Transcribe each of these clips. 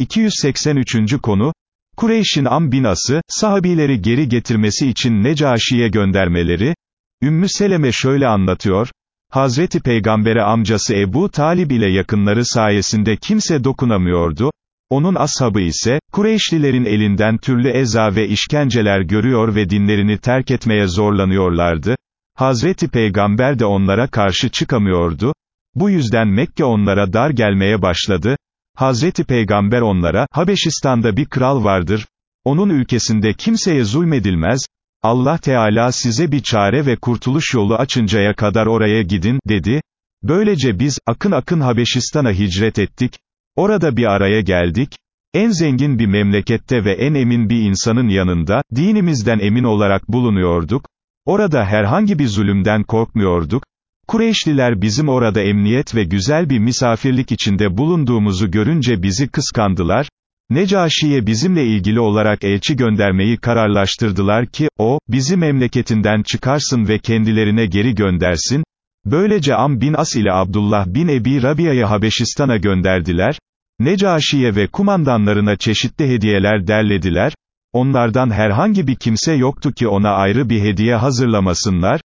283. konu, Kureyş'in Am bin As'ı, sahabileri geri getirmesi için Necaşi'ye göndermeleri, Ümmü Seleme şöyle anlatıyor, Hazreti Peygamber'e amcası Ebu Talib ile yakınları sayesinde kimse dokunamıyordu, onun ashabı ise, Kureyşlilerin elinden türlü eza ve işkenceler görüyor ve dinlerini terk etmeye zorlanıyorlardı, Hazreti Peygamber de onlara karşı çıkamıyordu, bu yüzden Mekke onlara dar gelmeye başladı, Hazreti Peygamber onlara, Habeşistan'da bir kral vardır, onun ülkesinde kimseye zulmedilmez, Allah Teala size bir çare ve kurtuluş yolu açıncaya kadar oraya gidin, dedi, böylece biz, akın akın Habeşistan'a hicret ettik, orada bir araya geldik, en zengin bir memlekette ve en emin bir insanın yanında, dinimizden emin olarak bulunuyorduk, orada herhangi bir zulümden korkmuyorduk, Kureyşliler bizim orada emniyet ve güzel bir misafirlik içinde bulunduğumuzu görünce bizi kıskandılar, Necaşi'ye bizimle ilgili olarak elçi göndermeyi kararlaştırdılar ki, o, bizi memleketinden çıkarsın ve kendilerine geri göndersin, böylece Am bin As ile Abdullah bin Ebi Rabia'yı Habeşistan'a gönderdiler, Necaşi'ye ve kumandanlarına çeşitli hediyeler derlediler, onlardan herhangi bir kimse yoktu ki ona ayrı bir hediye hazırlamasınlar,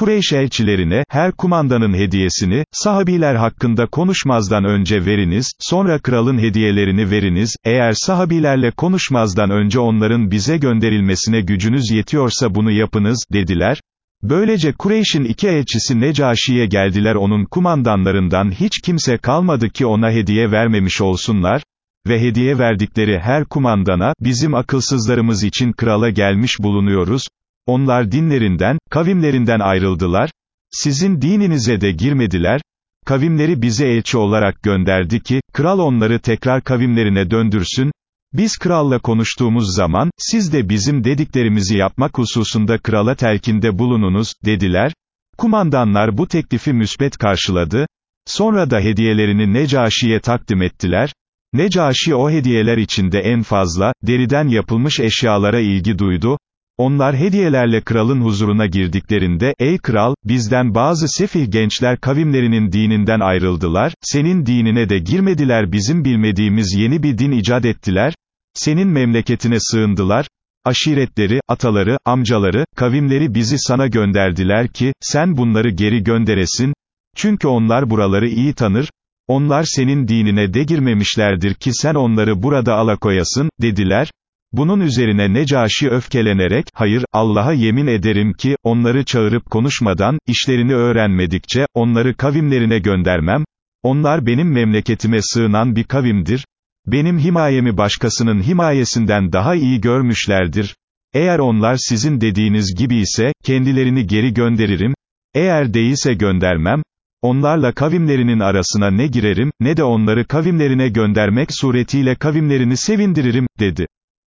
Kureyş elçilerine, her kumandanın hediyesini, sahabiler hakkında konuşmazdan önce veriniz, sonra kralın hediyelerini veriniz, eğer sahabilerle konuşmazdan önce onların bize gönderilmesine gücünüz yetiyorsa bunu yapınız, dediler. Böylece Kureyş'in iki elçisi Necaşi'ye geldiler onun kumandanlarından hiç kimse kalmadı ki ona hediye vermemiş olsunlar, ve hediye verdikleri her kumandana, bizim akılsızlarımız için krala gelmiş bulunuyoruz, onlar dinlerinden, kavimlerinden ayrıldılar, sizin dininize de girmediler, kavimleri bize elçi olarak gönderdi ki, kral onları tekrar kavimlerine döndürsün, biz kralla konuştuğumuz zaman, siz de bizim dediklerimizi yapmak hususunda krala telkinde bulununuz, dediler, kumandanlar bu teklifi müsbet karşıladı, sonra da hediyelerini Necaşi'ye takdim ettiler, Necaşi o hediyeler içinde en fazla, deriden yapılmış eşyalara ilgi duydu, onlar hediyelerle kralın huzuruna girdiklerinde, ey kral, bizden bazı sefih gençler kavimlerinin dininden ayrıldılar, senin dinine de girmediler bizim bilmediğimiz yeni bir din icat ettiler, senin memleketine sığındılar, aşiretleri, ataları, amcaları, kavimleri bizi sana gönderdiler ki, sen bunları geri gönderesin, çünkü onlar buraları iyi tanır, onlar senin dinine de girmemişlerdir ki sen onları burada alakoyasın, dediler, bunun üzerine Necaşi öfkelenerek, hayır, Allah'a yemin ederim ki, onları çağırıp konuşmadan, işlerini öğrenmedikçe, onları kavimlerine göndermem, onlar benim memleketime sığınan bir kavimdir, benim himayemi başkasının himayesinden daha iyi görmüşlerdir, eğer onlar sizin dediğiniz gibi ise, kendilerini geri gönderirim, eğer değilse göndermem, onlarla kavimlerinin arasına ne girerim, ne de onları kavimlerine göndermek suretiyle kavimlerini sevindiririm, dedi.